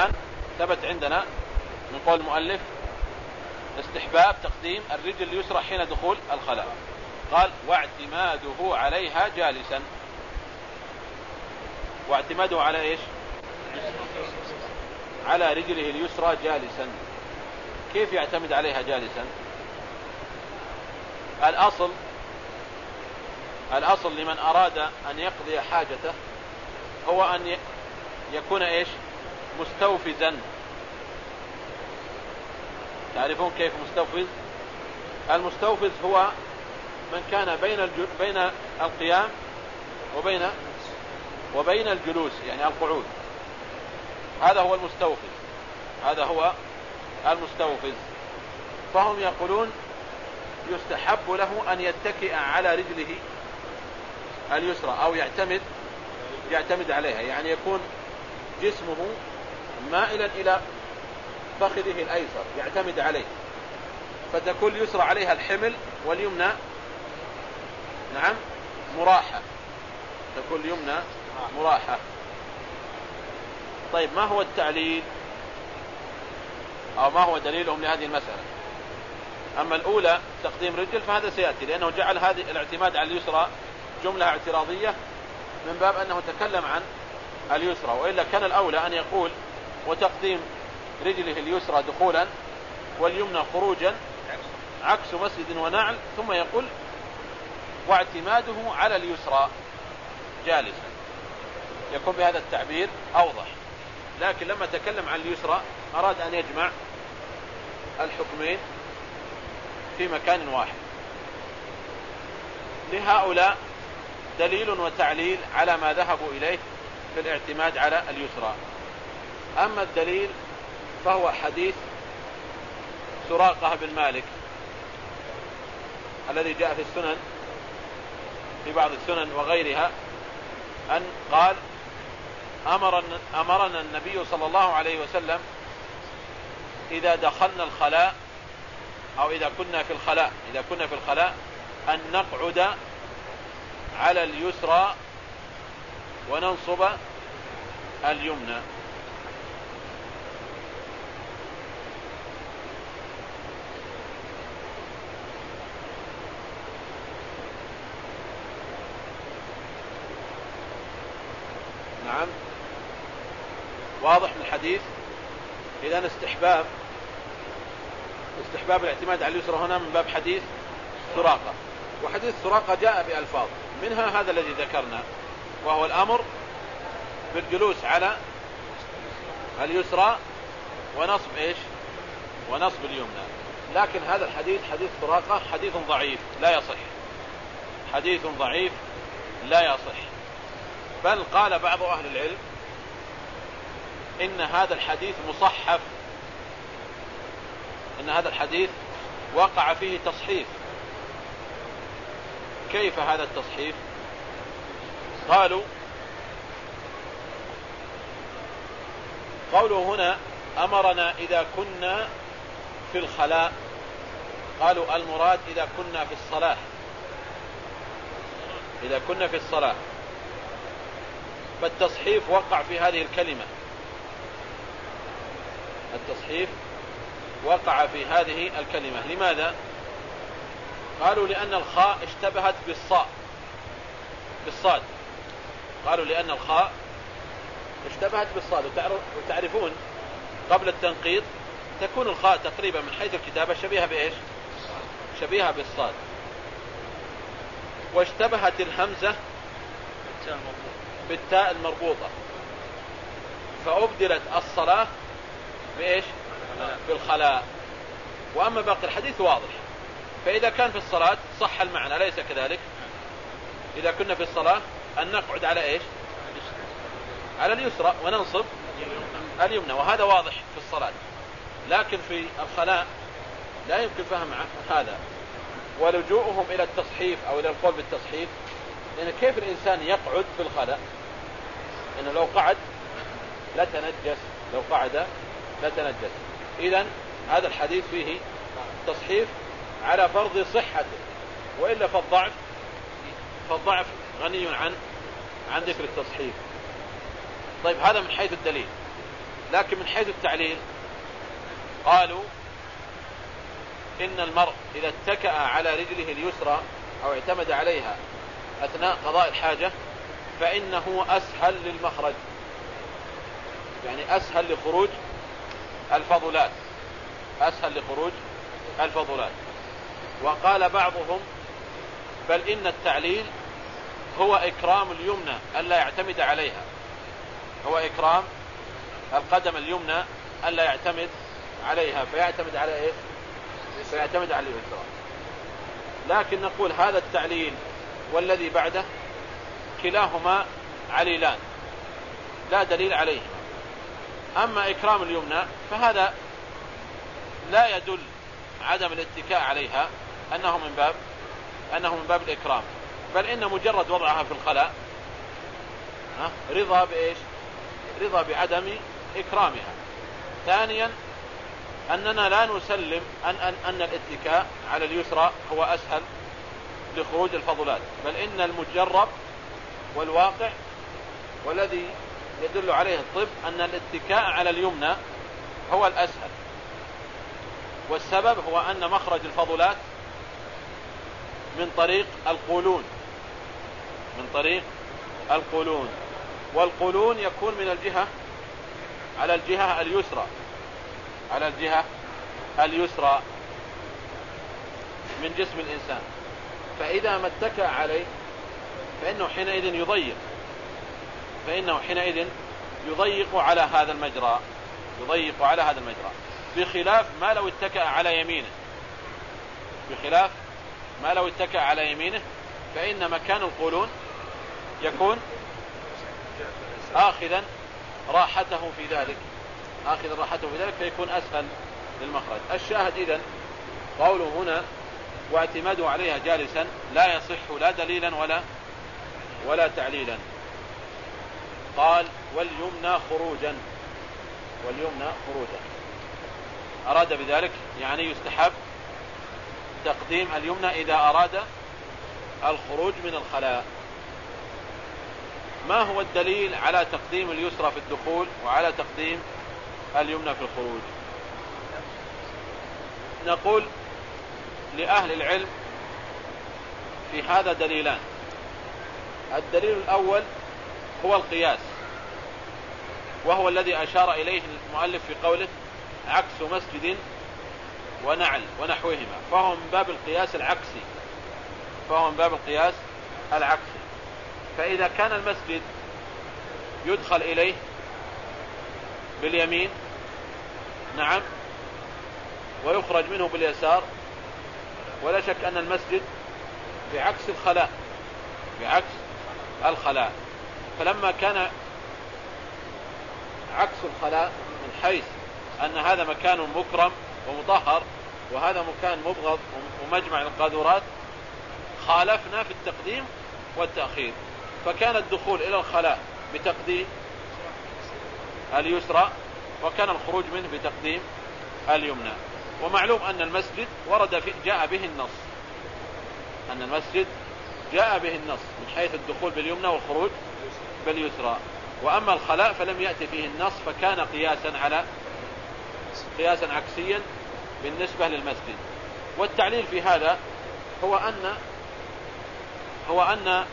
الآن ثبت عندنا من قول المؤلف استحباب تقديم الرجل اليسرى حين دخول الخلاء. قال واعتماده عليها جالسا. واعتماده على إيش؟ على رجله اليسرى جالسا. كيف يعتمد عليها جالسا؟ الأصل الأصل لمن أراد أن يقضي حاجته هو أن يكون إيش؟ مستوفزا. تعرفون كيف مستوفز؟ المستوفز هو من كان بين. بين القيام وبين وبين الجلوس يعني القعود. هذا هو المستوفز. هذا هو المستوفز. فهم يقولون يستحب له أن يتكئ على رجله اليسرى أو يعتمد يعتمد عليها يعني يكون جسمه مائلا إلى فخذه الأيسر يعتمد عليه. فتكون اليسرى عليها الحمل واليمنى نعم مراحة. تكون اليمنى مراحة. طيب ما هو التعليل؟ أو ما هو دليلهم لهذه المسألة؟ أما الأولى تقديم رجل فهذا سيأتي لأنه جعل هذه الاعتماد على اليسرى جملة اعتراضية من باب أنه تكلم عن اليسرى. وإلا كان الأولى أن يقول وتقديم رجله اليسرى دخولا واليمنى خروجا عكس مسجد ونعل ثم يقول واعتماده على اليسرى جالسا. يكون بهذا التعبير أوضح. لكن لما تكلم عن اليسرى أراد أن يجمع الحكمين في مكان واحد. لهؤلاء دليل وتعليل على ما ذهبوا إليه في الاعتماد على اليسرى. أما الدليل فهو حديث سراقة بن مالك الذي جاء في السنن في بعض السنن وغيرها أن قال أمرنا, أمرنا النبي صلى الله عليه وسلم إذا دخلنا الخلاء أو إذا كنا في الخلاء إذا كنا في الخلاء أن نقعد على اليسرى وننصب اليمنى نعم واضح من الحديث إذا استحباب استحباب الاعتماد على اليسرى هنا من باب حديث سراقة. وحديث سراقة جاء بألفاظ. منها هذا الذي ذكرنا وهو الأمر بالجلوس على اليسرى ونصب إيش؟ ونصب اليمنى. لكن هذا الحديث حديث سراقة حديث ضعيف لا يصح. حديث ضعيف لا يصح. بل قال بعض أهل العلم إن هذا الحديث مصحف. إن هذا الحديث وقع فيه تصحيف. كيف هذا التصحيف؟ قالوا قوله هنا أمرنا إذا كنا في الخلاء. قالوا المراد إذا كنا في الصلاة. إذا كنا في الصلاة. فالتصحيف وقع في هذه الكلمة. التصحيف وقع في هذه الكلمة. لماذا؟ قالوا لأن الخاء اشتبهت بالصاء بالصاد. قالوا لأن الخاء اشتبهت بالصاد. وتعرفون قبل التنقيط تكون الخاء تقريبا من حيث الكتابة شبيهة بإيش؟ شبيهة بالصاد. واشتبهت الهمزة بالتاء المربوطة. فأبدلت الصلاة بإيش؟ بالخلاء. وأما باقي الحديث واضح. فإذا كان في الصلاة صح المعنى ليس كذلك؟ إذا كنا في الصلاة أن نقعد على إيش؟ على اليسرى وننصب اليمنى. وهذا واضح في الصلاة. لكن في الخلاء لا يمكن فهم هذا. ولجوءهم إلى التصحيف أو إلى القول بالتصحيف لأن كيف الإنسان يقعد في الخلاء؟ إنه لو قعد لتنجس لو قعد لتنجس إذا هذا الحديث فيه تصحيف على فرض صحته وإلا فالضعف فالضعف غني عن عن ذكر التصحيف. طيب هذا من حيث الدليل. لكن من حيث التعليل قالوا إن المرء إذا اتكأ على رجله اليسرى أو اعتمد عليها أثناء قضاء الحاجة فإنه أسهل للمخرج. يعني أسهل لخروج الفضلات. أسهل لخروج الفضلات. وقال بعضهم بل إن التعليل هو إكرام اليمنى ألا يعتمد عليها. هو إكرام القدم اليمنى ألا يعتمد عليها. فيعتمد على إيه؟ فيعتمد على اليسرى لكن نقول هذا التعليل والذي بعده كلاهما عليلان. لا دليل عليه. أما إكرام اليمنى فهذا لا يدل عدم الاتكاء عليها أنه من باب أنه من باب الإكرام. بل إن مجرد وضعها في الخلاء رضا بإيش؟ رضا بعدم إكرامها. ثانيا أننا لا نسلم أن, أن, أن الاتكاء على اليسرى هو أسهل لخروج الفضلات. بل إن المجرب والواقع والذي يدل عليه الطب أن الاتكاء على اليمنى هو الأسهل. والسبب هو أن مخرج الفضلات من طريق القولون. من طريق القولون. والقولون يكون من الجهة على الجهة اليسرى. على الجهة اليسرى من جسم الإنسان. فإذا ما اتكأ عليه فإنه حينئذ يضيق. فإنه حينئذ يضيق على هذا المجرى يضيق على هذا المجرى بخلاف ما لو اتكأ على يمينه. بخلاف ما لو اتكأ على يمينه فإن مكان القولون يكون آخذا راحته في ذلك آخذ راحته في ذلك فيكون أسهل للمخرج. الشاهد إذن قوله هنا واعتماده عليها جالسا لا يصح لا دليلا ولا ولا تعليلا. قال واليمنى خروجا. واليمنى خروجا. أراد بذلك يعني يستحب تقديم اليمنى إذا أراد الخروج من الخلاء. ما هو الدليل على تقديم اليسرى في الدخول وعلى تقديم اليمنى في الخروج؟ نقول لأهل العلم في هذا دليلان. الدليل الأول هو القياس. وهو الذي أشار إليه المؤلف في قوله عكس مسجد ونعل ونحوهما. فهو من باب القياس العكسي. فهو من باب القياس العكسي. فإذا كان المسجد يدخل إليه باليمين نعم ويخرج منه باليسار ولا شك أن المسجد بعكس الخلاء بعكس الخلاء. فلما كان عكس الخلاء من حيث أن هذا مكان مكرم ومطهر وهذا مكان مبغض ومجمع القاذورات خالفنا في التقديم والتأخير. فكان الدخول إلى الخلاء بتقديم اليسرى وكان الخروج منه بتقديم اليمنى. ومعلوم أن المسجد ورد في جاء به النص. أن المسجد جاء به النص من حيث الدخول باليمنى والخروج باليسرى. وأما الخلاء فلم يأتي فيه النص فكان قياسا على قياسا عكسيا بالنسبة للمسجد. والتعليل في هذا هو أن هو أن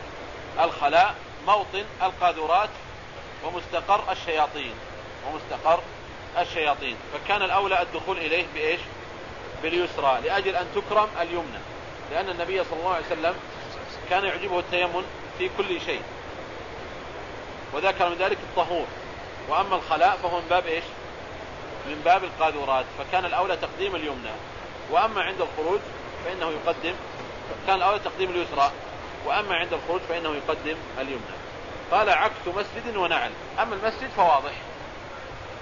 الخلاء موطن القاذورات ومستقر الشياطين ومستقر الشياطين. فكان الأولى الدخول إليه بإيش؟ باليسرى لأجل أن تكرم اليمنى لأن النبي صلى الله عليه وسلم كان يعجبه التيمم في كل شيء. وذكر من ذلك الطهور. وأما الخلاء فهو من باب إيش؟ من باب القاذورات فكان الأولى تقديم اليمنى. وأما عند الخروج فإنه يقدم كان الأولى تقديم اليسرى. وأما عند الخروج فإنه يقدم اليمنى. قال عكس مسجد ونعل. أما المسجد فواضح.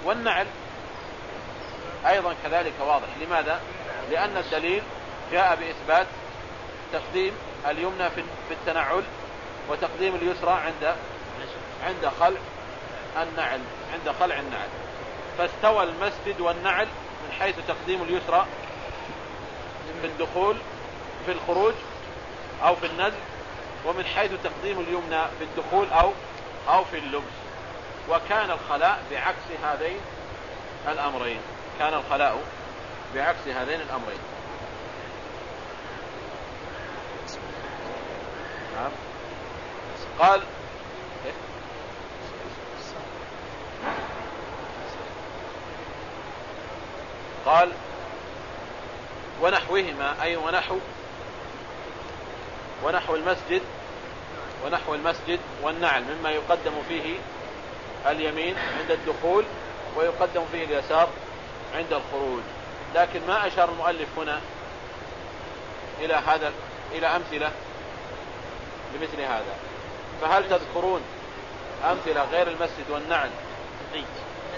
والنعل أيضا كذلك واضح. لماذا؟ لأن الدليل جاء بإثبات تقديم اليمنى في التنعل وتقديم اليسرى عند عند خلع النعل عند خلع النعل. فاستوى المسجد والنعل من حيث تقديم اليسرى في الدخول في الخروج أو في النزل ومن حيث تقديم اليمنى في الدخول أو أو في اللبس. وكان الخلاء بعكس هذين الأمرين. كان الخلاء بعكس هذين الأمرين. نعم. قال قال ونحوهما أي ونحو ونحو المسجد ونحو المسجد والنعل مما يقدم فيه اليمين عند الدخول ويقدم فيه اليسار عند الخروج. لكن ما أشار المؤلف هنا إلى هذا إلى أمثلة لمثل هذا؟ فهل تذكرون أمثلة غير المسجد والنعل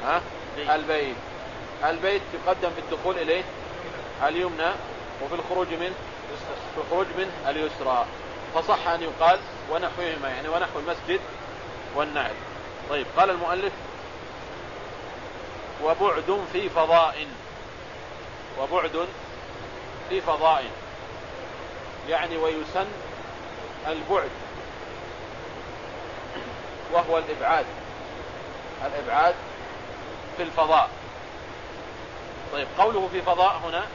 ها؟ البيت. البيت. يقدم في الدخول إليه اليمنى وفي الخروج منه في الخروج منه اليسرى. فصح أن يقال ونحوهما يعني ونحو المسجد والنعل. طيب قال المؤلف وبعد في فضاء. وبعد في فضاء. يعني ويسن البعد وهو الإبعاد. الإبعاد في الفضاء طيب قوله في فضاء هنا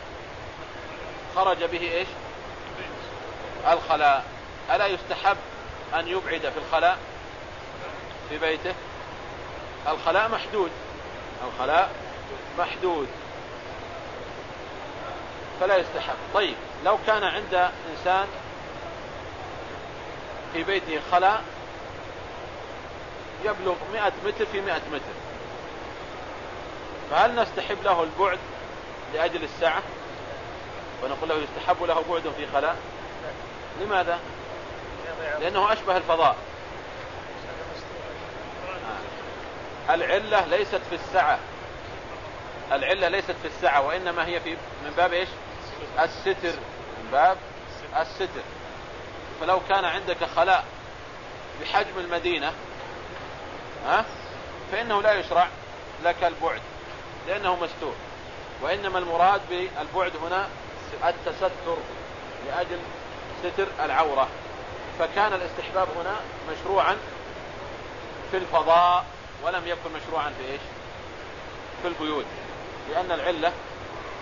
خرج به إيش؟ الخلاء. ألا يستحب أن يبعد في الخلاء؟ في بيته. الخلاء محدود. الخلاء محدود. فلا يستحب. طيب لو كان عند إنسان في بيته خلاء يبلغ مئة متر في مئة متر. فهل نستحب له البعد لأجل الساعة؟ ونقول له يستحب له بعد في خلاء؟ لماذا؟ لأنه أشبه الفضاء. العلة ليست في السعة العلة ليست في السعة وإنما هي في من باب إيش؟ الستر. من باب الستر. فلو كان عندك خلاء بحجم المدينة ها؟ فإنه لا يشرع لك البعد لأنه مستور. وإنما المراد بالبعد هنا التستر لأجل ستر العورة. فكان الاستحباب هنا مشروعا في الفضاء ولم يكن مشروعا في إيش؟ في البيوت. لأن العلة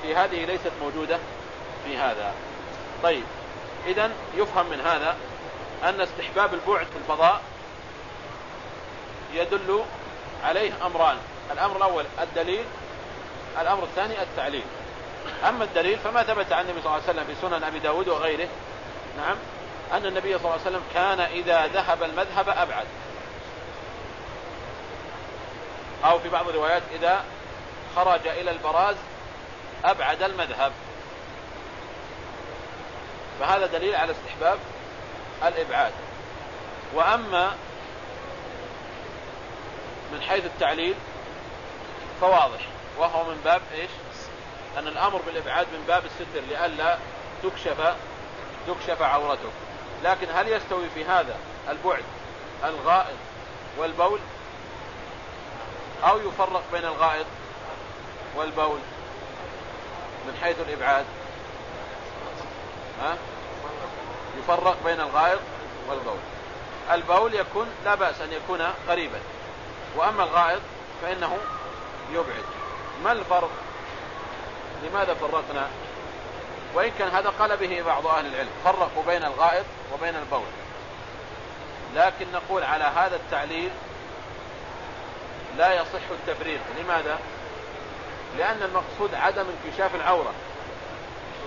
في هذه ليست موجودة في هذا. طيب إذا يفهم من هذا أن استحباب البعد في الفضاء يدل عليه أمران. الأمر الأول الدليل الأمر الثاني التعليل. أما الدليل فما ثبت عن النبي صلى الله عليه وسلم في سنن أبي داود وغيره. نعم. أن النبي صلى الله عليه وسلم كان إذا ذهب المذهب أبعد. أو في بعض الروايات إذا خرج إلى البراز أبعد المذهب. فهذا دليل على استحباب الإبعاد. وأما من حيث التعليل فواضح. وهو من باب إيش؟ أن الأمر بالإبعاد من باب الستر لئلا تكشف تكشف عورته. لكن هل يستوي في هذا البعد الغائط والبول؟ أو يفرق بين الغائط والبول من حيث الإبعاد؟ ها؟ يفرق بين الغائط والبول. البول يكون لا بأس أن يكون قريبا. وأما الغائط فإنه يبعد. ما الفرق؟ لماذا فرقنا؟ وإن كان هذا قال به بعض أهل العلم فرقوا بين الغائط وبين البول. لكن نقول على هذا التعليل لا يصح التفريق. لماذا؟ لأن المقصود عدم انكشاف العورة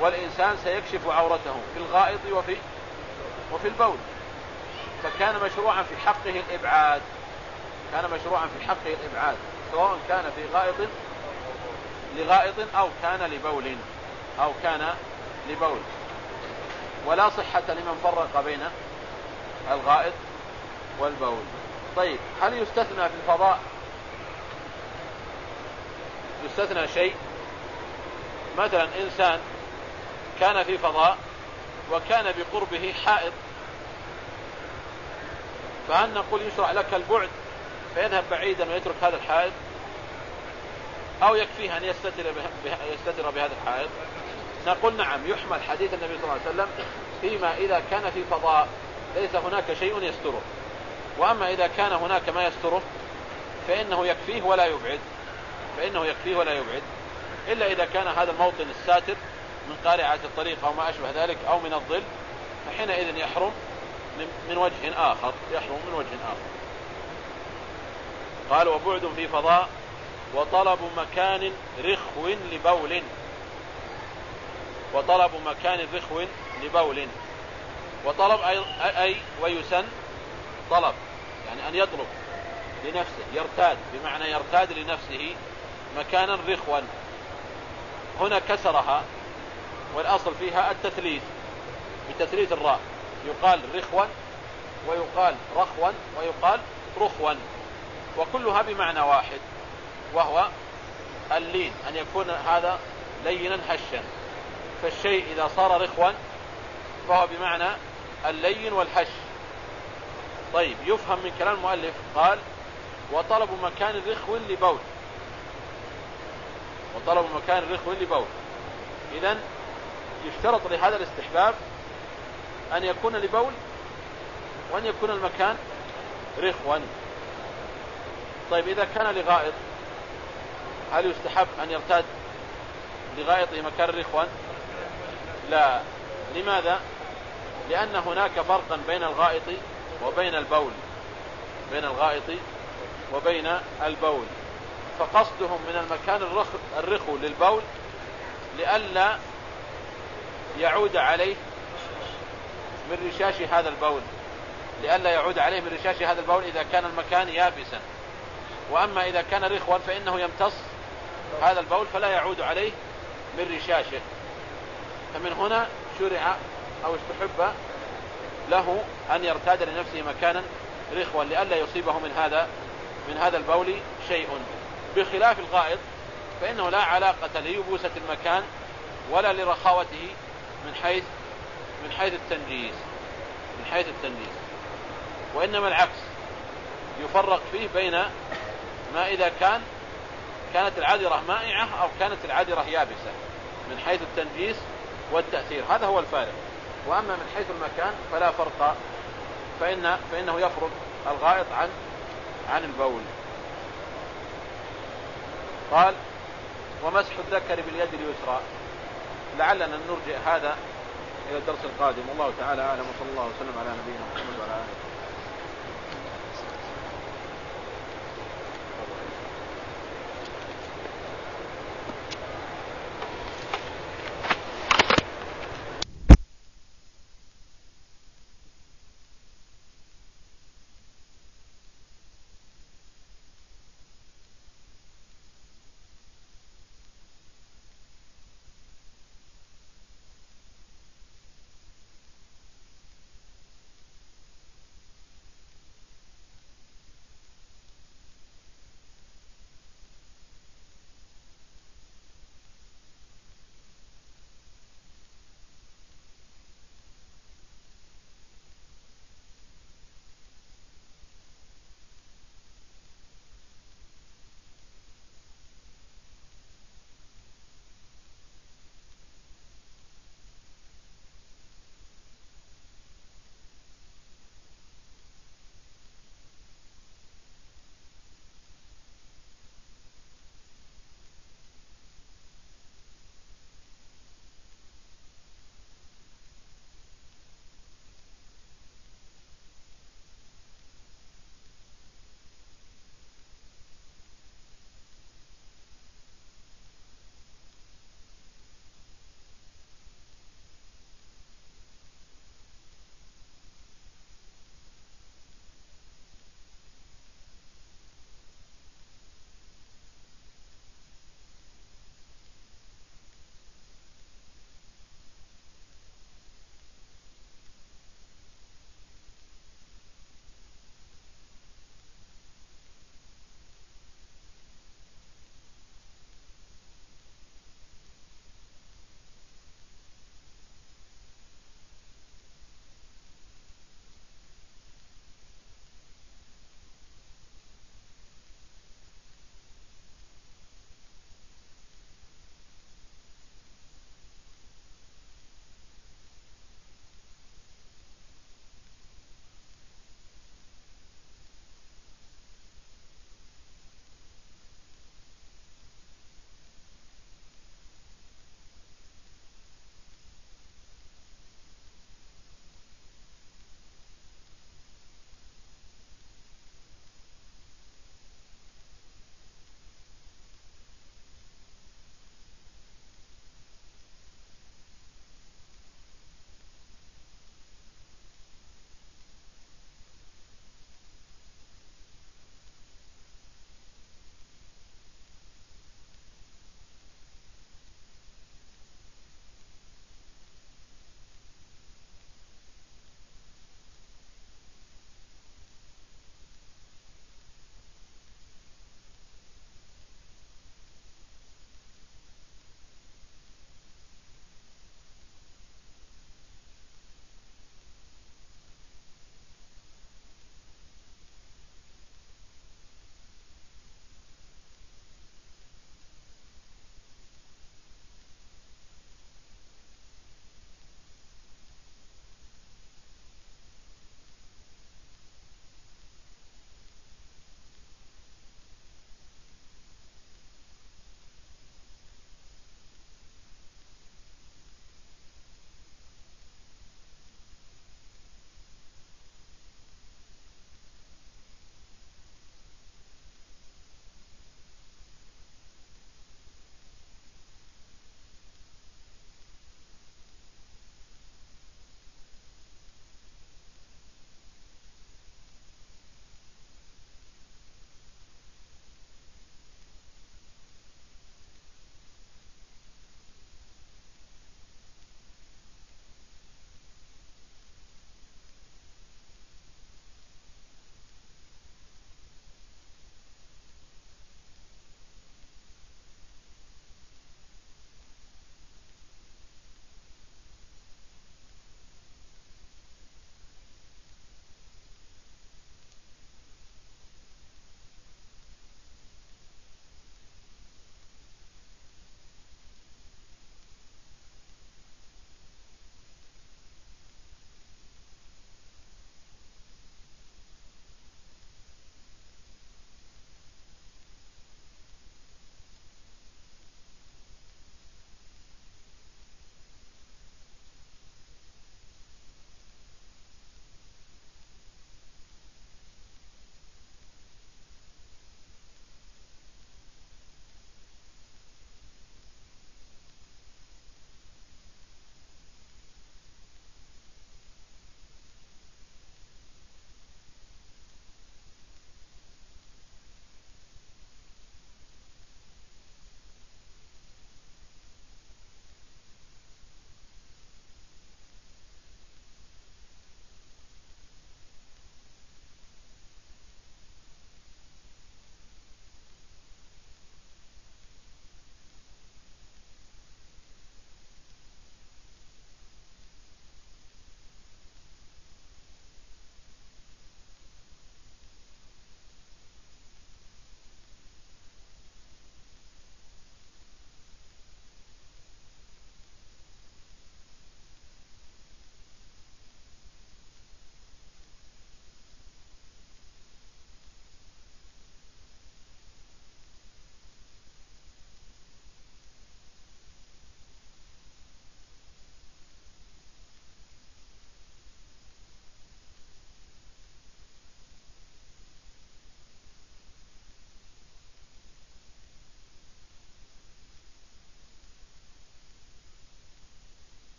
والإنسان سيكشف عورته في الغائط وفي وفي البول. فكان مشروعا في حقه الإبعاد. كان مشروعا في حقه الإبعاد سواء كان في غائط لغائط أو كان لبول أو كان لبول. ولا صحة لمن فرق بين الغائط والبول. طيب هل يستثنى في الفضاء؟ يستثنى شيء. مثلا إنسان كان في فضاء وكان بقربه حائط فهل نقول يشرع لك البعد فيذهب بعيدا ويترك هذا الحائط أو يكفيه أن يستتر, يستتر بهذا الحائط نقول نعم يحمل حديث النبي صلى الله عليه وسلم فيما إذا كان في فضاء ليس هناك شيء يستره. وأما إذا كان هناك ما يستره فإنه يكفيه ولا يبعد. فإنه يكفيه ولا يبعد. إلا إذا كان هذا الموطن الساتر من قارعة الطريق أو ما أشبه ذلك أو من الظل فحينئذ يحرم من وجه آخر يحرم من وجه آخر. قال وبعد في فضاء وطلب مكان رخو لبول. وطلب مكان رخو لبول. وطلب أي ويسن طلب يعني أن يطلب لنفسه يرتاد بمعنى يرتاد لنفسه مكانا رخوا. هنا كسرها والأصل فيها التثليث بتثليث الراء. يقال رخوا ويقال رخوا ويقال رخوا. وكلها بمعنى واحد وهو اللين أن يكون هذا لينا هشا فالشيء إذا صار رخوا فهو بمعنى اللين والهش طيب يفهم من كلام المؤلف قال وطلب مكان رخو لبول. وطلب مكان رخو لبول. إذا يشترط لهذا الاستحباب أن يكون لبول وأن يكون المكان رخوا. طيب إذا كان لغائط هل يستحب أن يرتاد لغائطه مكان رخوا لا. لماذا؟ لأن هناك فرقا بين الغائط وبين البول. بين الغائط وبين البول. فقصدهم من المكان الرخو للبول لئلا يعود عليه من رشاش هذا البول. لئلا يعود عليه من رشاش هذا البول إذا كان المكان يابسا. وأما إذا كان رخوا فإنه يمتص هذا البول فلا يعود عليه من رشاشه. فمن هنا شرع أو استحب له أن يرتاد لنفسه مكانا رخوا لئلا يصيبه من هذا من هذا البول شيء. بخلاف الغائط فإنه لا علاقة ليبوسة المكان ولا لرخاوته من حيث من حيث التنجيس من حيث التنجيس وإنما العكس يفرق فيه بين ما إذا كان كانت العذرة مائعة أو كانت العذرة يابسة من حيث التنجيس والتأثير. هذا هو الفارق. وأما من حيث المكان فلا فرق فإن فإنه يفرق الغائط عن عن البول. قال ومسح الذكر باليد اليسرى. لعلنا نرجع هذا إلى الدرس القادم. والله تعالى أعلم. وصلى الله وسلم على نبينا محمد وعلى آله